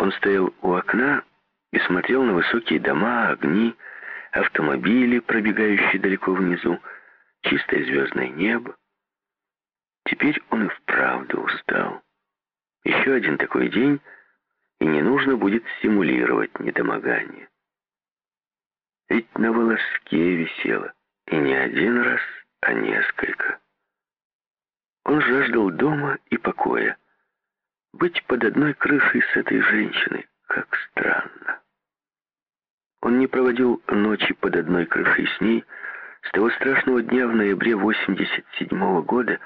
Он стоял у окна и смотрел на высокие дома, огни, автомобили, пробегающие далеко внизу, чистое звездное небо. Теперь он и вправду устал. Еще один такой день, и не нужно будет симулировать недомогание. Ведь на волоске висело, и не один раз, а несколько. Он жаждал дома и покоя. Быть под одной крышей с этой женщиной, как странно. Он не проводил ночи под одной крышей с ней с того страшного дня в ноябре 87 -го года,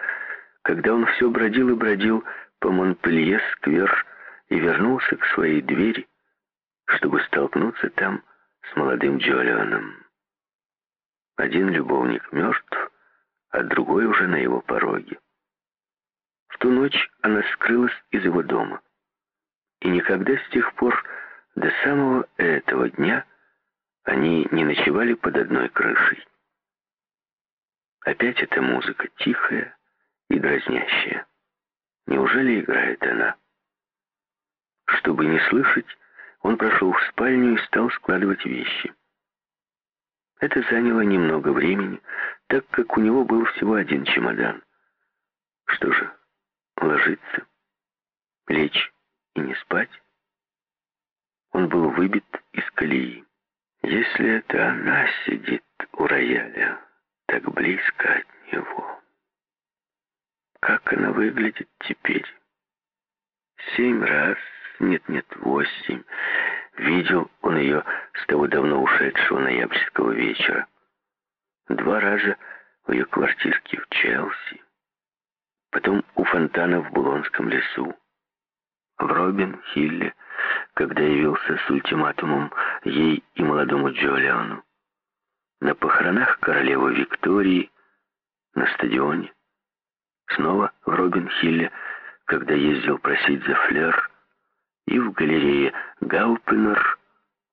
когда он все бродил и бродил по Монпелье-сквер и вернулся к своей двери, чтобы столкнуться там с молодым Джолионом. Один любовник мертв, а другой уже на его пороге. В ту ночь она скрылась из его дома. И никогда с тех пор до самого этого дня они не ночевали под одной крышей. Опять эта музыка тихая и дразнящая. Неужели играет она? Чтобы не слышать, он прошел в спальню и стал складывать вещи. Это заняло немного времени, так как у него был всего один чемодан. Что же, ложиться, лечь и не спать? Он был выбит из колеи. Если это она сидит у рояля, так близко от него, как она выглядит теперь? Семь раз, нет-нет, восемь, видел он ее с того давно ушедшего ноябрьского вечера. Два раза в ее квартирке в Челси, потом у фонтана в Булонском лесу, в Робин-Хилле, когда явился с ультиматумом ей и молодому Джолиану, на похоронах королевы Виктории, на стадионе, снова в Робин-Хилле, когда ездил просить за флер, и в галерее Гаупенер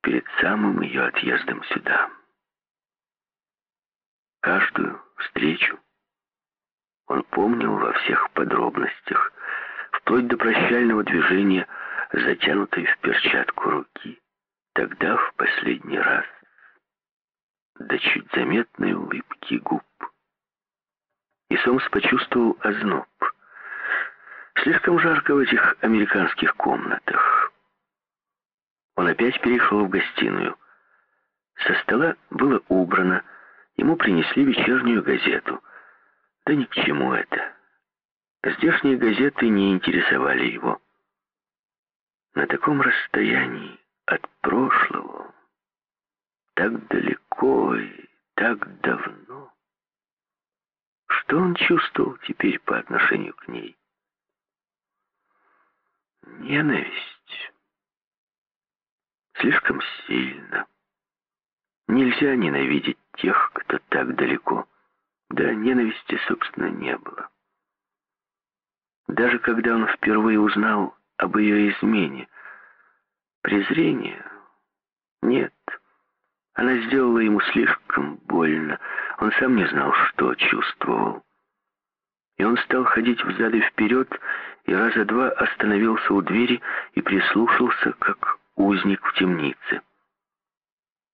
перед самым ее отъездом сюда. Каждую встречу он помнил во всех подробностях, вплоть до прощального движения, затянутой в перчатку руки, тогда в последний раз, до чуть заметной улыбки губ. И Сомс почувствовал озноб. Слишком жарко в этих американских комнатах. Он опять перешел в гостиную. Со стола было убрано, ему принесли вечернюю газету. Да ни к чему это. Здешние газеты не интересовали его. На таком расстоянии от прошлого, так далеко и так давно. Что он чувствовал теперь по отношению к ней? Ненависть. Слишком сильно. Нельзя ненавидеть тех, кто так далеко. Да, ненависти, собственно, не было. Даже когда он впервые узнал об ее измене, презрение нет. Она сделала ему слишком больно. Он сам не знал, что чувствовал. И он стал ходить взад и вперед, и раза два остановился у двери и прислушался, как узник в темнице.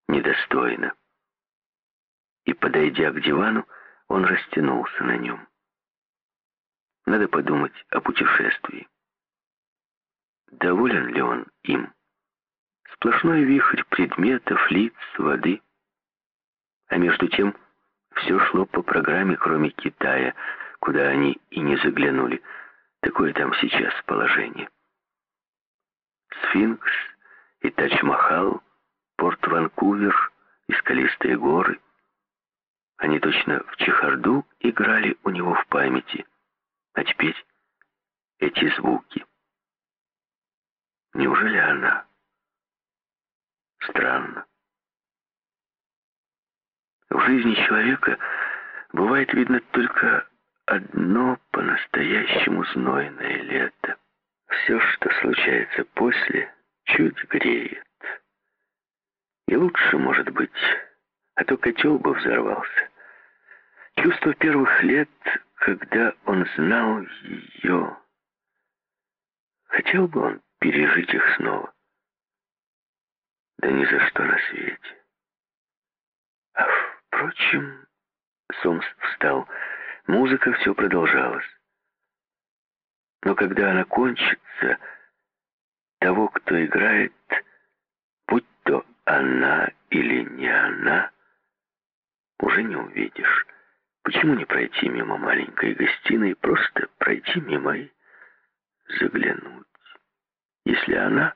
Недостойно. И, подойдя к дивану, он растянулся на нем. Надо подумать о путешествии. Доволен ли он им? Сплошной вихрь предметов, лиц, воды. А между тем все шло по программе, кроме Китая, куда они и не заглянули. Такое там сейчас положение. Сфинкс и Тадж-Махал, порт Ванкувер и скалистые горы. Они точно в чехарду играли у него в памяти. А теперь эти звуки. Неужели она? Странно. В жизни человека бывает видно только одно по-настоящему знойное лето. Все, что случается после, чуть греет. И лучше, может быть, а то котел бы взорвался. Чувство первых лет, когда он знал ее, хотел бы он пережить их снова. Да ни за что на свете. А впрочем, Сомс встал. Музыка все продолжалась. Но когда она кончится, того, кто играет, будь то она или уже не увидишь. Почему не пройти мимо маленькой гостиной, просто пройти мимо и заглянуть? Если она...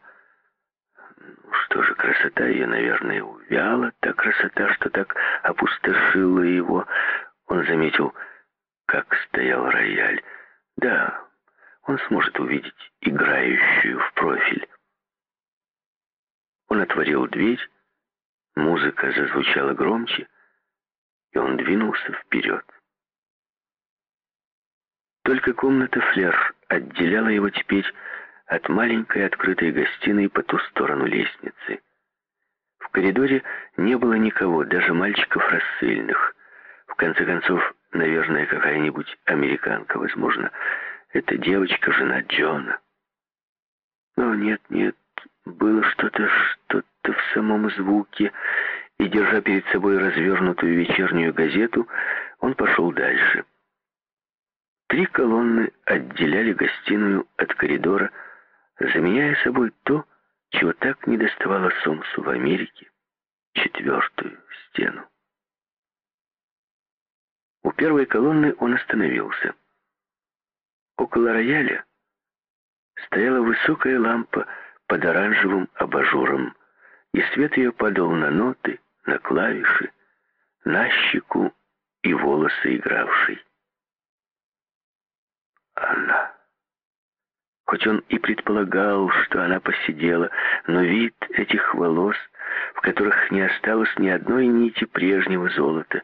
Ну что же, красота ее, наверное, увяла, та красота, что так опустошила его. Он заметил, как стоял рояль. Да, он сможет увидеть играющую в профиль. Он отворил дверь, музыка зазвучала громче, и он двинулся вперед. Только комната Флер отделяла его теперь от маленькой открытой гостиной по ту сторону лестницы. В коридоре не было никого, даже мальчиков рассыльных. В конце концов, наверное, какая-нибудь американка, возможно, эта девочка жена Джона. Но нет, нет, было что-то, что-то в самом звуке, и, держа перед собой развернутую вечернюю газету, он пошел дальше. Три колонны отделяли гостиную от коридора, заменяя собой то, чего так не доставало Сомсу в Америке, четвертую стену. У первой колонны он остановился. Около рояля стояла высокая лампа под оранжевым абажуром, и свет ее падал на ноты, на клавиши, на щеку и волосы игравшей. Она. Хоть он и предполагал, что она посидела, но вид этих волос, в которых не осталось ни одной нити прежнего золота,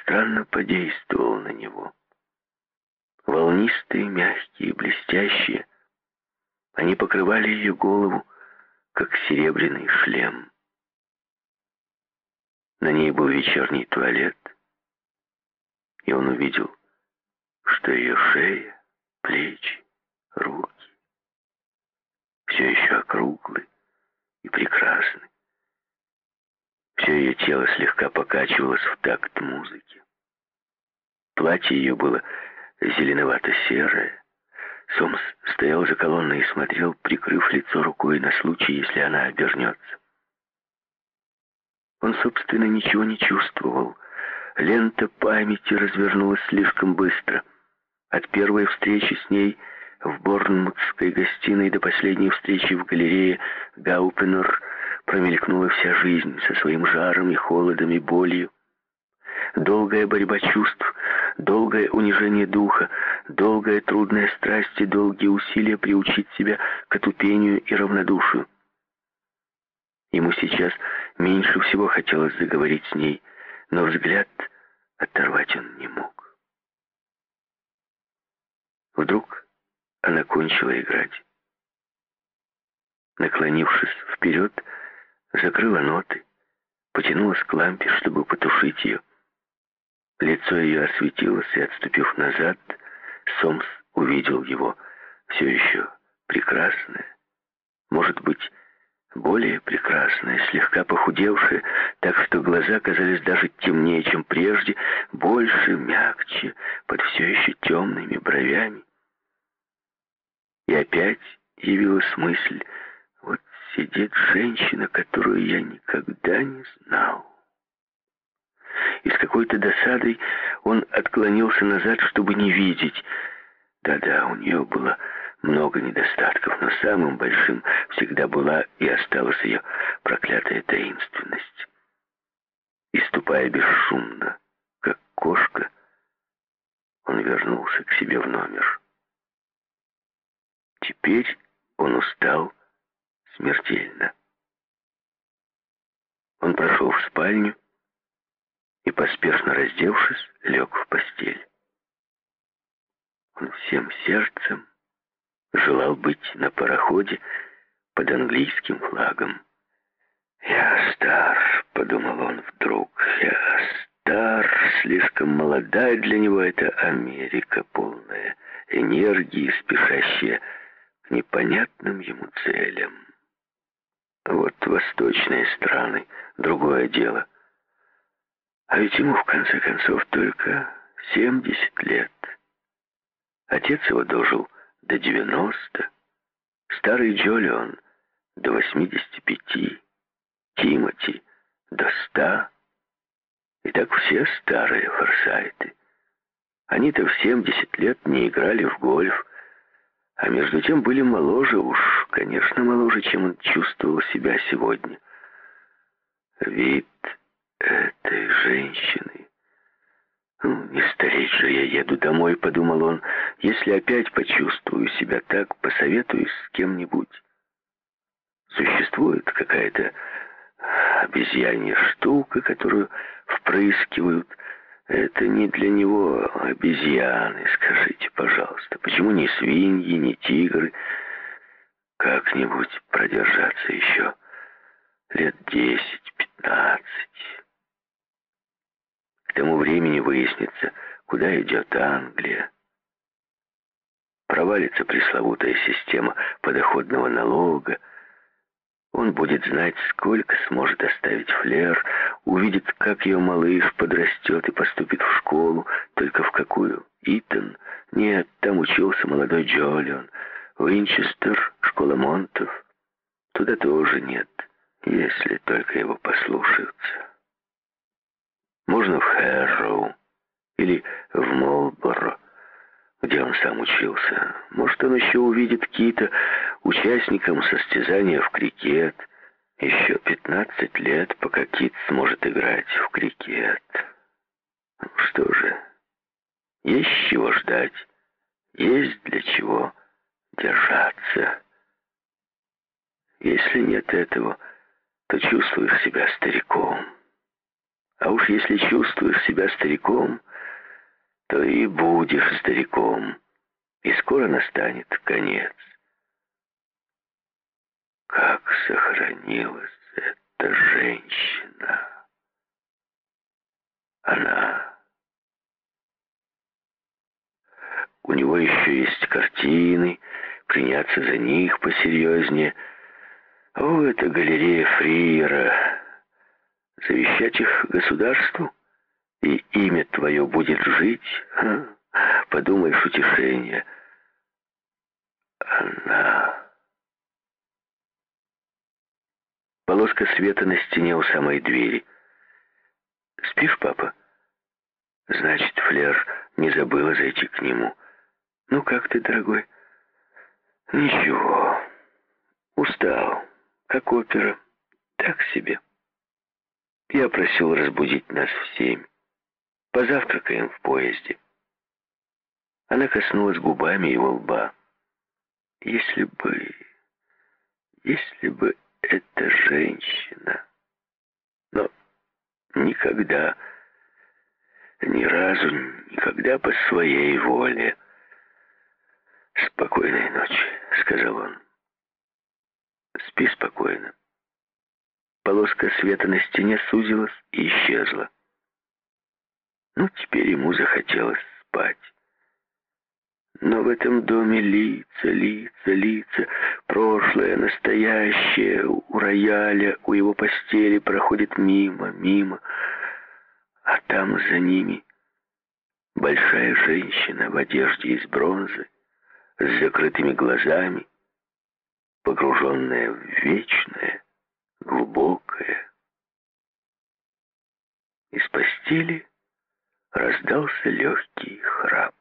странно подействовал на него. Волнистые, мягкие, блестящие, они покрывали ее голову, как серебряный шлем. На ней был вечерний туалет, и он увидел, что ее шея, плечи, руки все еще округлы и прекрасны. Все ее тело слегка покачивалось в такт музыки. Платье ее было зеленовато-серое. Сомс стоял за колонной и смотрел, прикрыв лицо рукой на случай, если она обернется. Он, собственно, ничего не чувствовал. Лента памяти развернулась слишком быстро. От первой встречи с ней в Борнмутской гостиной до последней встречи в галерее Гаупенер промелькнула вся жизнь со своим жаром и холодом и болью. Долгая борьба чувств, долгое унижение духа, долгая трудная страсть и долгие усилия приучить себя к отупению и равнодушию. Ему сейчас меньше всего хотелось заговорить с ней, но взгляд оторвать он не мог. Вдруг она кончила играть. Наклонившись вперед, закрыла ноты, потянулась к лампе, чтобы потушить ее. Лицо ее осветилось, и, отступив назад, Сомс увидел его все еще прекрасное. Может быть, более прекрасная, слегка похудевшая, так что глаза казались даже темнее, чем прежде, больше, мягче, под все еще темными бровями. И опять явилась мысль, вот сидит женщина, которую я никогда не знал. И с какой-то досадой он отклонился назад, чтобы не видеть. Да-да, у нее было много недостатков, но самым большим всегда была и осталась ее проклятая таинственность. И ступая бесшумно, как кошка, он вернулся к себе в номер. Теперь он устал смертельно. Он прошел в спальню и, поспешно раздевшись, лег в постель. Он всем сердцем желал быть на пароходе под английским флагом. «Я стар», — подумал он вдруг, — «я стар, слишком молодая для него эта Америка, полная энергии, спешащая к непонятным ему целям». Вот восточные страны, другое дело. А ведь ему, в конце концов, только 70 лет. Отец его дожил до 90, старый Джолион до 85, Тимоти до 100. И так все старые форсайты. Они-то в 70 лет не играли в гольф, а между тем были моложе уж, конечно, моложе, чем он чувствовал себя сегодня. Вид этой женщины. Ну, не стареть же я еду домой, подумал он. Если опять почувствую себя так, посоветуюсь с кем-нибудь. Существует какая-то обезьянья штука, которую впрыскивают это не для него обезьяны, скажите, пожалуйста. Почему не свиньи, не тигры? Как-нибудь продержаться еще лет десять-пятнадцать. К тому времени выяснится, куда идет Англия. Провалится пресловутая система подоходного налога, он будет знать, сколько сможет оставить Флер, увидит, как ее малыш подрастет и поступит в школу. Только в какую? Итан? Нет, там учился молодой Джолион. Винчестер, школа Монтов. Туда тоже нет, если только его послушаются. Можно в Хэрроу или в Молборо где он сам учился. Может, он еще увидит Кита участником состязания в крикет. Еще 15 лет, пока Кит сможет играть в крикет. Ну что же, есть чего ждать, есть для чего держаться. Если нет этого, то чувствуешь себя стариком. А уж если чувствуешь себя стариком, то и будешь стариком, и скоро настанет конец. Как сохранилась эта женщина? Она... У него еще есть картины, приняться за них посерьезнее. О, это галерея Фриера. Завещать их государству? И имя твое будет жить, ха? подумаешь утешение. Она... Полоска света на стене у самой двери. «Спишь, папа?» Значит, Флер не забыла зайти к нему. «Ну как ты, дорогой?» «Ничего. Устал. Как опера. Так себе. Я просил разбудить нас в семь. Позавтракаем в поезде. Она коснулась губами его лба. Если бы... Если бы эта женщина... Но никогда, ни разу, никогда по своей воле... «Спокойной ночи», — сказал он. «Спи спокойно». Полоска света на стене сузилась и исчезла. Ну, теперь ему захотелось спать. Но в этом доме лица, лица, лица, прошлое, настоящее, у рояля, у его постели проходит мимо, мимо, а там за ними большая женщина в одежде из бронзы, с закрытыми глазами, погруженная в вечное, глубокое. Из постели раздался легкий храп.